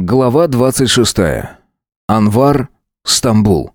Глава 26. Анвар, Стамбул.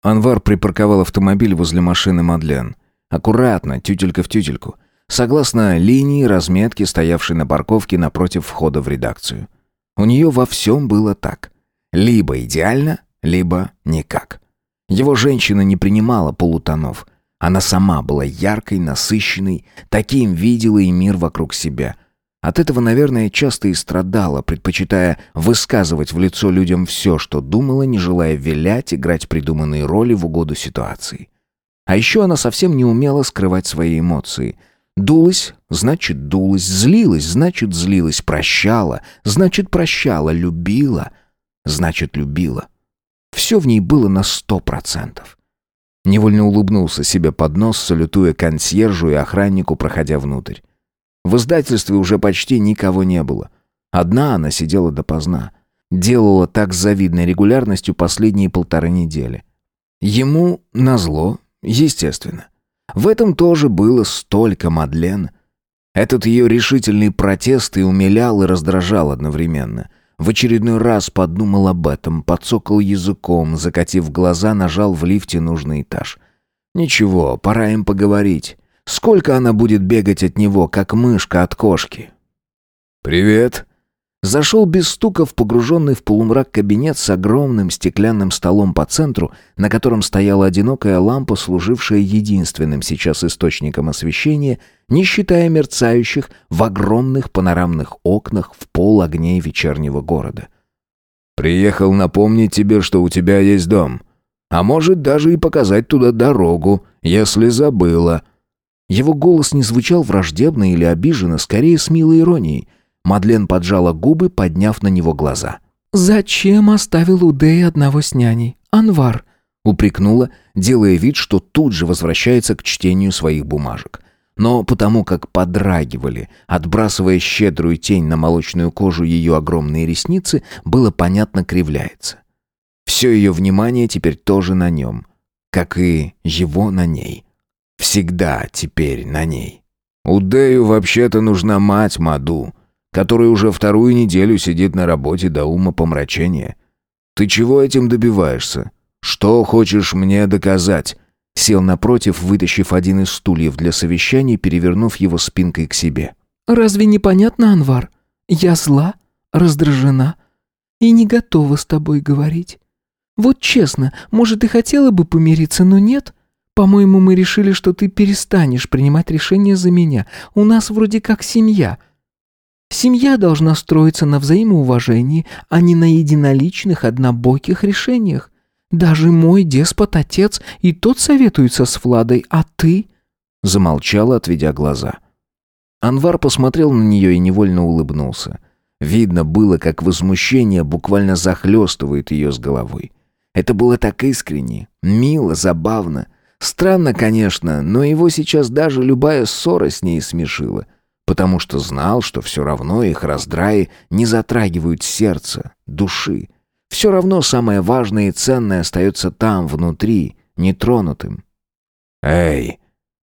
Анвар припарковал автомобиль возле машины Мадлен. Аккуратно, тютелька в тютельку. Согласно линии разметки, стоявшей на парковке напротив входа в редакцию. У нее во всем было так. Либо идеально, либо никак. Его женщина не принимала полутонов. Она сама была яркой, насыщенной, таким видела и мир вокруг себя – от этого, наверное, часто и страдала, предпочитая высказывать в лицо людям все, что думала, не желая вилять, играть придуманные роли в угоду ситуации. А еще она совсем не умела скрывать свои эмоции. Дулась, значит, дулась, злилась, значит, злилась, прощала, значит, прощала, любила, значит, любила. Все в ней было на сто процентов. Невольно улыбнулся себе под нос, салютуя консьержу и охраннику, проходя внутрь. В издательстве уже почти никого не было. Одна она сидела допоздна. Делала так с завидной регулярностью последние полторы недели. Ему назло, естественно. В этом тоже было столько Мадлен. Этот ее решительный протест и умилял, и раздражал одновременно. В очередной раз подумал об этом, подсокал языком, закатив глаза, нажал в лифте нужный этаж. «Ничего, пора им поговорить. Сколько она будет бегать от него, как мышка от кошки? «Привет!» Зашел без стука в погруженный в полумрак кабинет с огромным стеклянным столом по центру, на котором стояла одинокая лампа, служившая единственным сейчас источником освещения, не считая мерцающих в огромных панорамных окнах в пол огней вечернего города. «Приехал напомнить тебе, что у тебя есть дом. А может, даже и показать туда дорогу, если забыла», его голос не звучал враждебно или обиженно, скорее с милой иронией. Мадлен поджала губы, подняв на него глаза. «Зачем оставил у Дэи одного с няней? Анвар?» упрекнула, делая вид, что тут же возвращается к чтению своих бумажек. Но потому как подрагивали, отбрасывая щедрую тень на молочную кожу ее огромные ресницы, было понятно кривляется. Все ее внимание теперь тоже на нем, как и его на ней. Всегда теперь на ней. У Дэю вообще-то нужна мать Маду, которая уже вторую неделю сидит на работе до ума помрачения. Ты чего этим добиваешься? Что хочешь мне доказать? Сел напротив, вытащив один из стульев для совещаний, перевернув его спинкой к себе. «Разве не понятно, Анвар? Я зла, раздражена и не готова с тобой говорить. Вот честно, может, и хотела бы помириться, но нет. По-моему, мы решили, что ты перестанешь принимать решения за меня. У нас вроде как семья. Семья должна строиться на взаимоуважении, а не на единоличных, однобоких решениях. Даже мой деспот-отец и тот советуется с Владой, а ты...» Замолчала, отведя глаза. Анвар посмотрел на нее и невольно улыбнулся. Видно было, как возмущение буквально захлестывает ее с головой. Это было так искренне, мило, забавно. Странно, конечно, но его сейчас даже любая ссора с ней смешила, потому что знал, что все равно их раздраи не затрагивают сердце, души. Все равно самое важное и ценное остается там, внутри, нетронутым. «Эй!»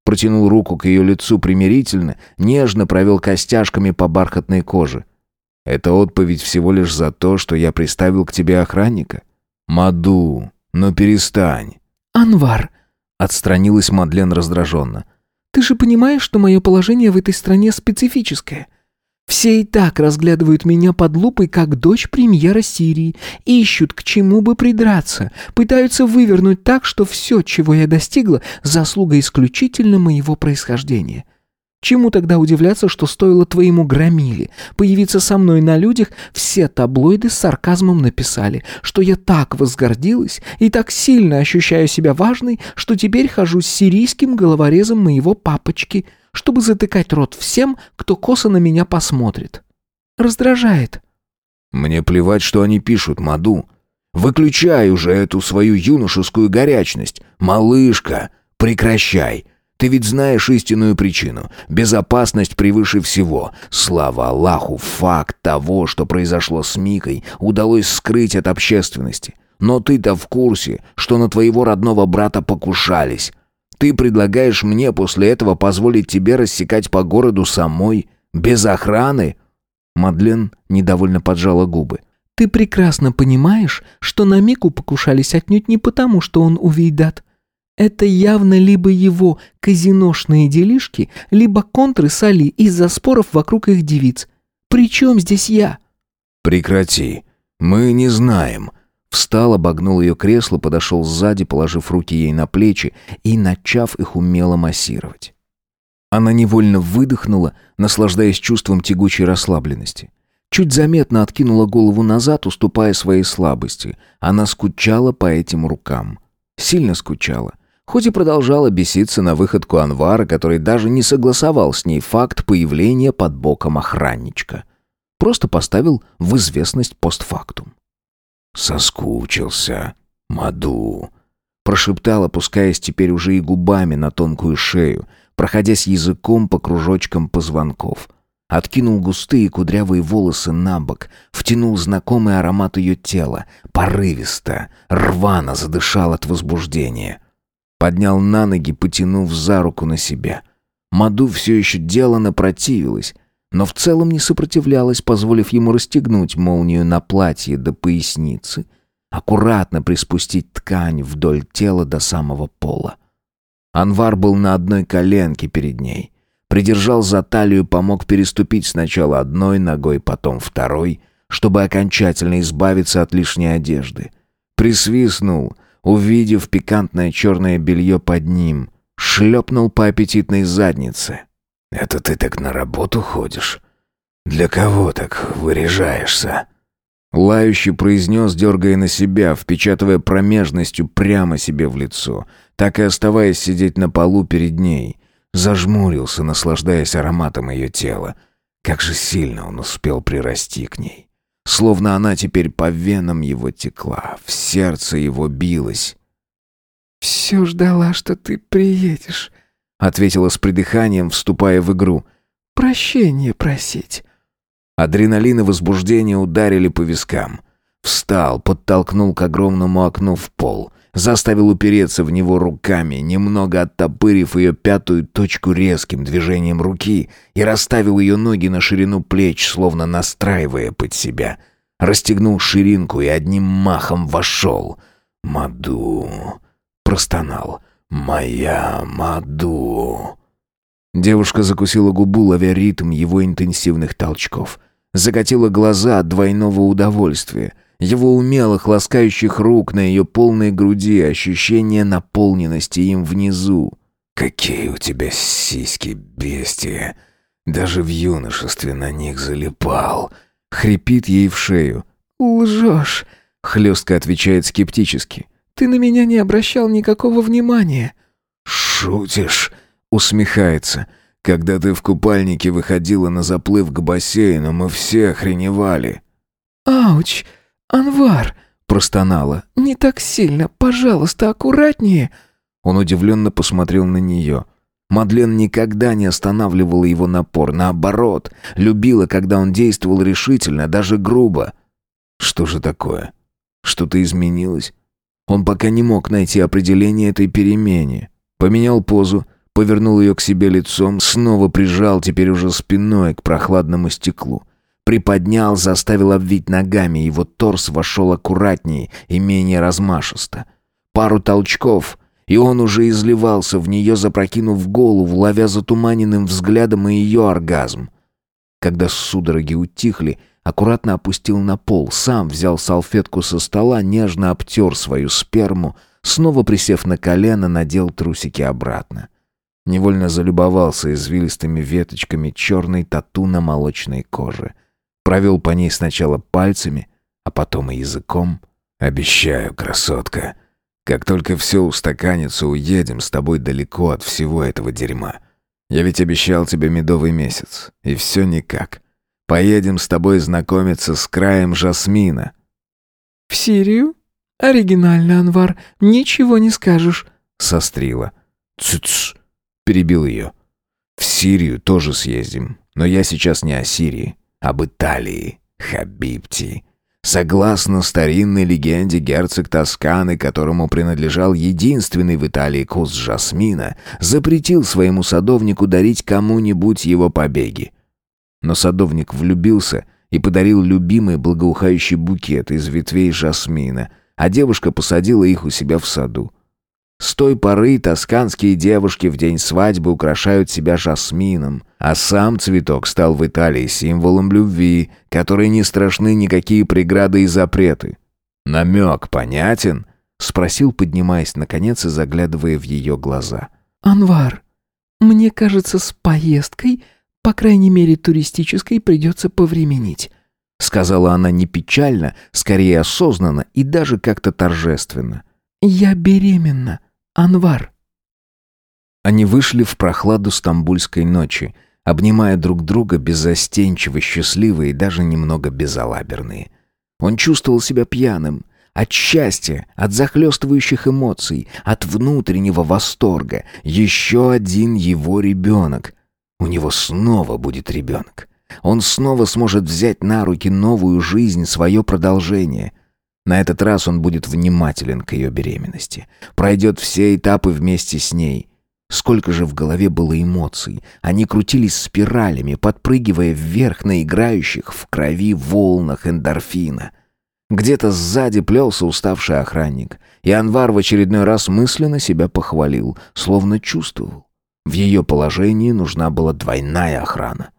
Протянул руку к ее лицу примирительно, нежно провел костяшками по бархатной коже. «Это отповедь всего лишь за то, что я приставил к тебе охранника? Маду, ну перестань!» «Анвар!» Отстранилась Мадлен раздраженно. «Ты же понимаешь, что мое положение в этой стране специфическое. Все и так разглядывают меня под лупой, как дочь премьера Сирии, ищут к чему бы придраться, пытаются вывернуть так, что все, чего я достигла, заслуга исключительно моего происхождения. Чему тогда удивляться, что стоило твоему громиле появиться со мной на людях, все таблоиды с сарказмом написали, что я так возгордилась и так сильно ощущаю себя важной, что теперь хожу с сирийским головорезом моего папочки, чтобы затыкать рот всем, кто косо на меня посмотрит. Раздражает. Мне плевать, что они пишут, Маду. Выключай уже эту свою юношескую горячность. Малышка, прекращай. Ты ведь знаешь истинную причину. Безопасность превыше всего. Слава Аллаху, факт того, что произошло с Микой, удалось скрыть от общественности. Но ты-то в курсе, что на твоего родного брата покушались. Ты предлагаешь мне после этого позволить тебе рассекать по городу самой, без охраны?» Мадлен недовольно поджала губы. Ты прекрасно понимаешь, что на Мику покушались отнюдь не потому, что он увейдат. Это явно либо его казиношные делишки, либо контры с Али из-за споров вокруг их девиц. При чем здесь я?» «Прекрати. Мы не знаем». Встал, обогнул ее кресло, подошел сзади, положив руки ей на плечи и начав их умело массировать. Она невольно выдохнула, наслаждаясь чувством тягучей расслабленности. Чуть заметно откинула голову назад, уступая своей слабости. Она скучала по этим рукам. Сильно скучала хоть и продолжала беситься на выходку Анвара, который даже не согласовал с ней факт появления под боком охранничка. Просто поставил в известность постфактум. «Соскучился, Маду», — прошептал, опускаясь теперь уже и губами на тонкую шею, проходясь языком по кружочкам позвонков. Откинул густые кудрявые волосы на бок, втянул знакомый аромат ее тела, порывисто, рвано задышал от возбуждения. Поднял на ноги, потянув за руку на себя. Маду все еще делано противилась, но в целом не сопротивлялась, позволив ему расстегнуть молнию на платье до поясницы, аккуратно приспустить ткань вдоль тела до самого пола. Анвар был на одной коленке перед ней. Придержал за талию, помог переступить сначала одной ногой, потом второй, чтобы окончательно избавиться от лишней одежды. Присвистнул, увидев пикантное черное белье под ним, шлепнул по аппетитной заднице. «Это ты так на работу ходишь? Для кого так выряжаешься?» Лающий произнес, дергая на себя, впечатывая промежностью прямо себе в лицо, так и оставаясь сидеть на полу перед ней. Зажмурился, наслаждаясь ароматом ее тела. Как же сильно он успел прирасти к ней. Словно она теперь по венам его текла, в сердце его билась. «Все ждала, что ты приедешь», — ответила с придыханием, вступая в игру. «Прощение просить». Адреналин и возбуждение ударили по вискам. Встал, подтолкнул к огромному окну в пол, заставил упереться в него руками, немного оттопырив ее пятую точку резким движением руки и расставил ее ноги на ширину плеч, словно настраивая под себя. Расстегнул ширинку и одним махом вошел. «Маду!» — простонал. «Моя Маду!» Девушка закусила губу, ловя ритм его интенсивных толчков. Закатила глаза от двойного удовольствия — его умелых, ласкающих рук на ее полной груди, ощущение наполненности им внизу. «Какие у тебя сиськи, бестия! Даже в юношестве на них залипал!» Хрипит ей в шею. «Лжешь!» — хлестко отвечает скептически. «Ты на меня не обращал никакого внимания». «Шутишь?» — усмехается. «Когда ты в купальнике выходила на заплыв к бассейну, мы все охреневали». «Ауч!» «Анвар!» — простонала. «Не так сильно, пожалуйста, аккуратнее!» Он удивленно посмотрел на нее. Мадлен никогда не останавливала его напор, наоборот, любила, когда он действовал решительно, даже грубо. Что же такое? Что-то изменилось? Он пока не мог найти определение этой перемене. Поменял позу, повернул ее к себе лицом, снова прижал теперь уже спиной к прохладному стеклу. Приподнял, заставил обвить ногами, его торс вошел аккуратнее и менее размашисто. Пару толчков, и он уже изливался в нее, запрокинув голову, ловя затуманенным взглядом и ее оргазм. Когда судороги утихли, аккуратно опустил на пол, сам взял салфетку со стола, нежно обтер свою сперму, снова присев на колено, надел трусики обратно. Невольно залюбовался извилистыми веточками черной тату на молочной коже — Провел по ней сначала пальцами, а потом и языком. «Обещаю, красотка, как только все устаканится, уедем с тобой далеко от всего этого дерьма. Я ведь обещал тебе медовый месяц, и все никак. Поедем с тобой знакомиться с краем жасмина». «В Сирию? Оригинально, Анвар, ничего не скажешь», — сострила. «Ц-ц», — перебил ее. «В Сирию тоже съездим, но я сейчас не о Сирии об Италии, Хабибти. Согласно старинной легенде, герцог Тосканы, которому принадлежал единственный в Италии куст жасмина, запретил своему садовнику дарить кому-нибудь его побеги. Но садовник влюбился и подарил любимый благоухающий букет из ветвей жасмина, а девушка посадила их у себя в саду. С той поры тосканские девушки в день свадьбы украшают себя жасмином, а сам цветок стал в Италии символом любви, которой не страшны никакие преграды и запреты. «Намек понятен?» — спросил, поднимаясь наконец и заглядывая в ее глаза. «Анвар, мне кажется, с поездкой, по крайней мере туристической, придется повременить», — сказала она не печально, скорее осознанно и даже как-то торжественно. «Я беременна, Анвар». Они вышли в прохладу стамбульской ночи, обнимая друг друга беззастенчиво счастливые и даже немного безалаберные. Он чувствовал себя пьяным, от счастья, от захлестывающих эмоций, от внутреннего восторга. Еще один его ребенок. У него снова будет ребенок. Он снова сможет взять на руки новую жизнь, свое продолжение. На этот раз он будет внимателен к ее беременности. Пройдет все этапы вместе с ней. Сколько же в голове было эмоций. Они крутились спиралями, подпрыгивая вверх на играющих в крови волнах эндорфина — где-то сзади плелся уставший охранник, и Анвар в очередной раз мысленно себя похвалил, словно чувствовал. В ее положении нужна была двойная охрана.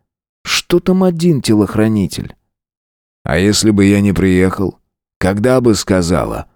Что там один телохранитель? «А если бы я не приехал? Когда бы сказала?»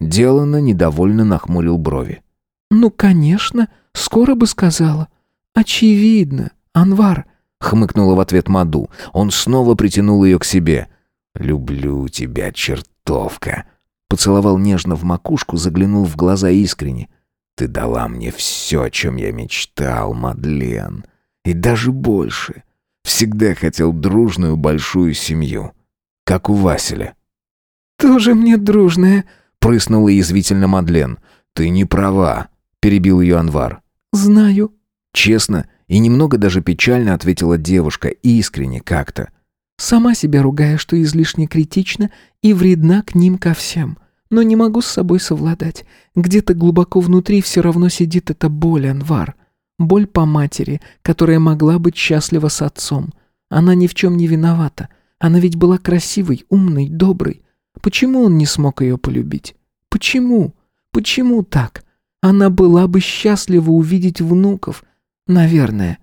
Делано недовольно нахмурил брови. «Ну, конечно, скоро бы сказала. Очевидно, Анвар», — хмыкнула в ответ Маду. Он снова притянул ее к себе. «Люблю тебя, чертовка!» Поцеловал нежно в макушку, заглянул в глаза искренне. «Ты дала мне все, о чем я мечтал, Мадлен. И даже больше. Всегда хотел дружную большую семью. Как у Василя». «Тоже мне дружная», — прыснула язвительно Мадлен. «Ты не права», — перебил ее Анвар. «Знаю». Честно и немного даже печально ответила девушка, искренне как-то. Сама себя ругаю, что излишне критична и вредна к ним ко всем. Но не могу с собой совладать. Где-то глубоко внутри все равно сидит эта боль, Анвар. Боль по матери, которая могла быть счастлива с отцом. Она ни в чем не виновата. Она ведь была красивой, умной, доброй. Почему он не смог ее полюбить? Почему? Почему так? Она была бы счастлива увидеть внуков. Наверное.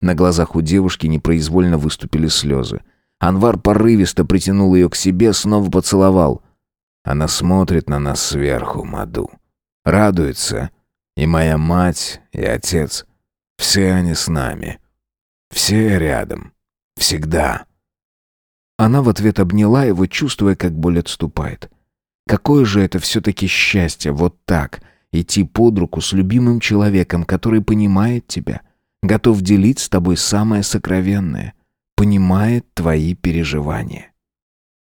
На глазах у девушки непроизвольно выступили слезы. Анвар порывисто притянул ее к себе, снова поцеловал. Она смотрит на нас сверху, Маду. Радуется. И моя мать, и отец. Все они с нами. Все рядом. Всегда. Она в ответ обняла его, чувствуя, как боль отступает. Какое же это все-таки счастье, вот так, идти под руку с любимым человеком, который понимает тебя, готов делить с тобой самое сокровенное — понимает твои переживания.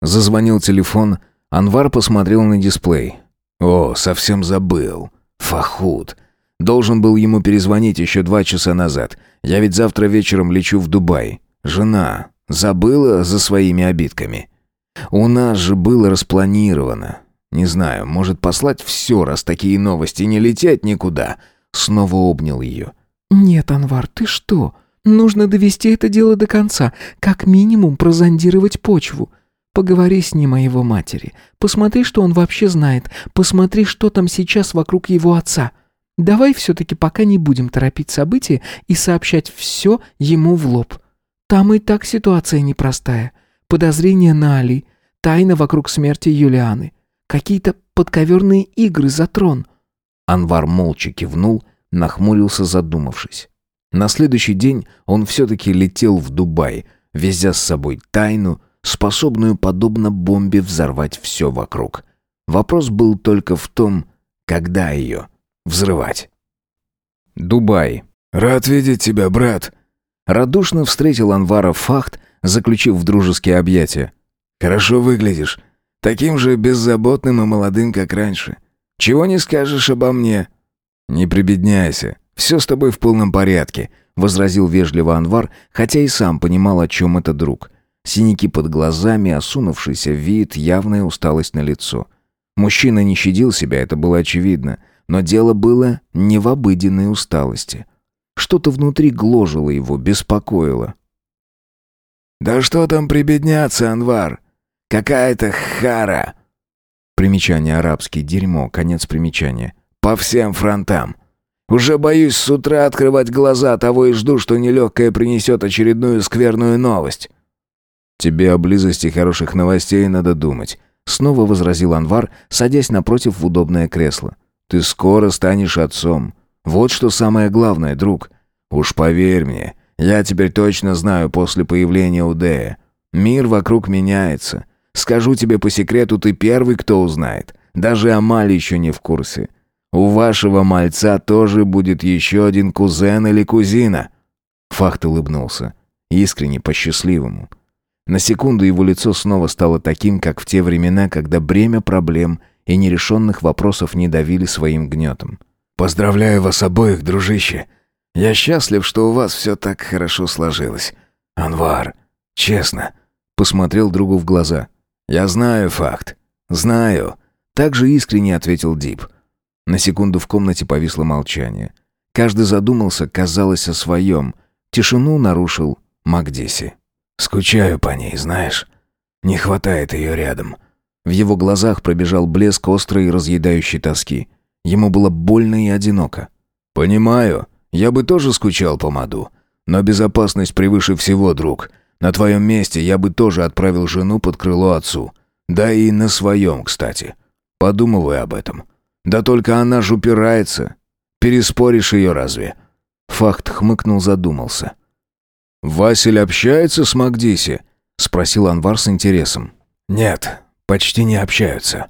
Зазвонил телефон, Анвар посмотрел на дисплей. О, совсем забыл. Фахуд. Должен был ему перезвонить еще два часа назад. Я ведь завтра вечером лечу в Дубай. Жена забыла за своими обидками. У нас же было распланировано. Не знаю, может послать все, раз такие новости, не лететь никуда. Снова обнял ее. «Нет, Анвар, ты что? Нужно довести это дело до конца, как минимум прозондировать почву. Поговори с ним о его матери. Посмотри, что он вообще знает. Посмотри, что там сейчас вокруг его отца. Давай все-таки пока не будем торопить события и сообщать все ему в лоб. Там и так ситуация непростая. Подозрения на Али, тайна вокруг смерти Юлианы, какие-то подковерные игры за трон. Анвар молча кивнул, нахмурился, задумавшись. На следующий день он все-таки летел в Дубай, везя с собой тайну, способную, подобно бомбе, взорвать все вокруг. Вопрос был только в том, когда ее взрывать. Дубай. «Рад видеть тебя, брат!» Радушно встретил Анвара Фахт, заключив в дружеские объятия. «Хорошо выглядишь. Таким же беззаботным и молодым, как раньше. Чего не скажешь обо мне?» «Не прибедняйся. «Все с тобой в полном порядке», — возразил вежливо Анвар, хотя и сам понимал, о чем это друг. Синяки под глазами, осунувшийся вид, явная усталость на лицо. Мужчина не щадил себя, это было очевидно, но дело было не в обыденной усталости. Что-то внутри гложило его, беспокоило. «Да что там прибедняться, Анвар? Какая-то хара!» Примечание арабский, дерьмо, конец примечания. «По всем фронтам. Уже боюсь с утра открывать глаза, того и жду, что нелегкое принесет очередную скверную новость». «Тебе о близости хороших новостей надо думать», — снова возразил Анвар, садясь напротив в удобное кресло. «Ты скоро станешь отцом. Вот что самое главное, друг. Уж поверь мне, я теперь точно знаю после появления Удея. Мир вокруг меняется. Скажу тебе по секрету, ты первый, кто узнает. Даже Амаль еще не в курсе. У вашего мальца тоже будет еще один кузен или кузина». Фахт улыбнулся. Искренне, по-счастливому. На секунду его лицо снова стало таким, как в те времена, когда бремя проблем и нерешенных вопросов не давили своим гнетом. «Поздравляю вас обоих, дружище. Я счастлив, что у вас все так хорошо сложилось. Анвар, честно, посмотрел другу в глаза. Я знаю факт. Знаю. Так же искренне ответил Дип. На секунду в комнате повисло молчание. Каждый задумался, казалось, о своем. Тишину нарушил Макдеси. «Скучаю по ней, знаешь. Не хватает ее рядом». В его глазах пробежал блеск острой и разъедающей тоски. Ему было больно и одиноко. «Понимаю. Я бы тоже скучал по Маду. Но безопасность превыше всего, друг. На твоем месте я бы тоже отправил жену под крыло отцу. Да и на своем, кстати. Подумывай об этом. Да только она ж упирается. Переспоришь ее разве?» Факт хмыкнул, задумался. «Василь общается с Магдиси?» — спросил Анвар с интересом. «Нет, почти не общаются.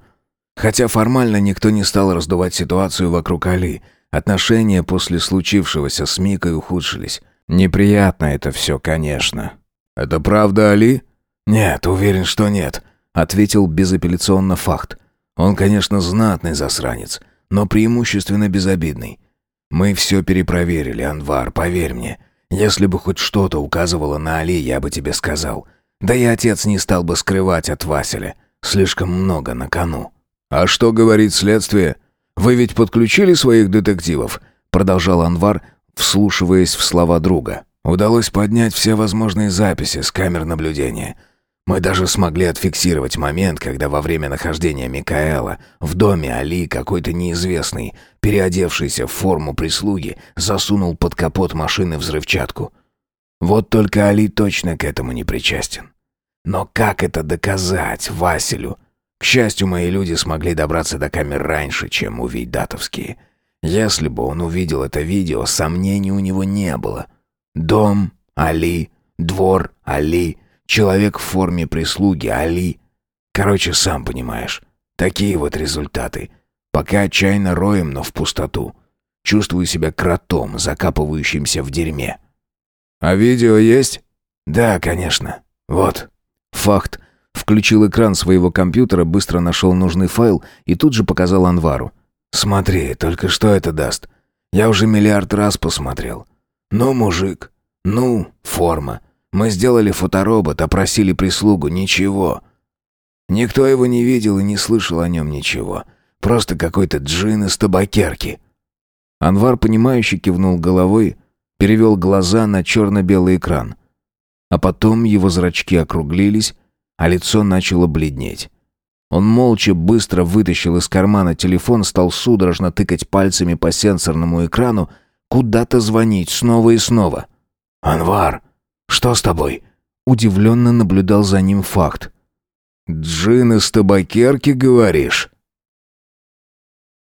Хотя формально никто не стал раздувать ситуацию вокруг Али — Отношения после случившегося с Микой ухудшились. Неприятно это все, конечно. «Это правда, Али?» «Нет, уверен, что нет», — ответил безапелляционно факт. «Он, конечно, знатный засранец, но преимущественно безобидный. Мы все перепроверили, Анвар, поверь мне. Если бы хоть что-то указывало на Али, я бы тебе сказал. Да и отец не стал бы скрывать от Василя. Слишком много на кону». «А что говорит следствие?» «Вы ведь подключили своих детективов?» Продолжал Анвар, вслушиваясь в слова друга. «Удалось поднять все возможные записи с камер наблюдения. Мы даже смогли отфиксировать момент, когда во время нахождения Микаэла в доме Али какой-то неизвестный, переодевшийся в форму прислуги, засунул под капот машины взрывчатку. Вот только Али точно к этому не причастен. Но как это доказать Василю?» К счастью, мои люди смогли добраться до камер раньше, чем увидеть датовские. Если бы он увидел это видео, сомнений у него не было. Дом — Али, двор — Али, человек в форме прислуги — Али. Короче, сам понимаешь, такие вот результаты. Пока отчаянно роем, но в пустоту. Чувствую себя кротом, закапывающимся в дерьме. «А видео есть?» «Да, конечно. Вот». Факт Включил экран своего компьютера, быстро нашел нужный файл и тут же показал Анвару. «Смотри, только что это даст? Я уже миллиард раз посмотрел. Ну, мужик, ну, форма. Мы сделали фоторобот, опросили прислугу, ничего. Никто его не видел и не слышал о нем ничего. Просто какой-то джин из табакерки». Анвар, понимающе кивнул головой, перевел глаза на черно-белый экран. А потом его зрачки округлились, а лицо начало бледнеть. Он молча быстро вытащил из кармана телефон, стал судорожно тыкать пальцами по сенсорному экрану, куда-то звонить снова и снова. «Анвар, что с тобой?» Удивленно наблюдал за ним факт. «Джин из табакерки, говоришь?»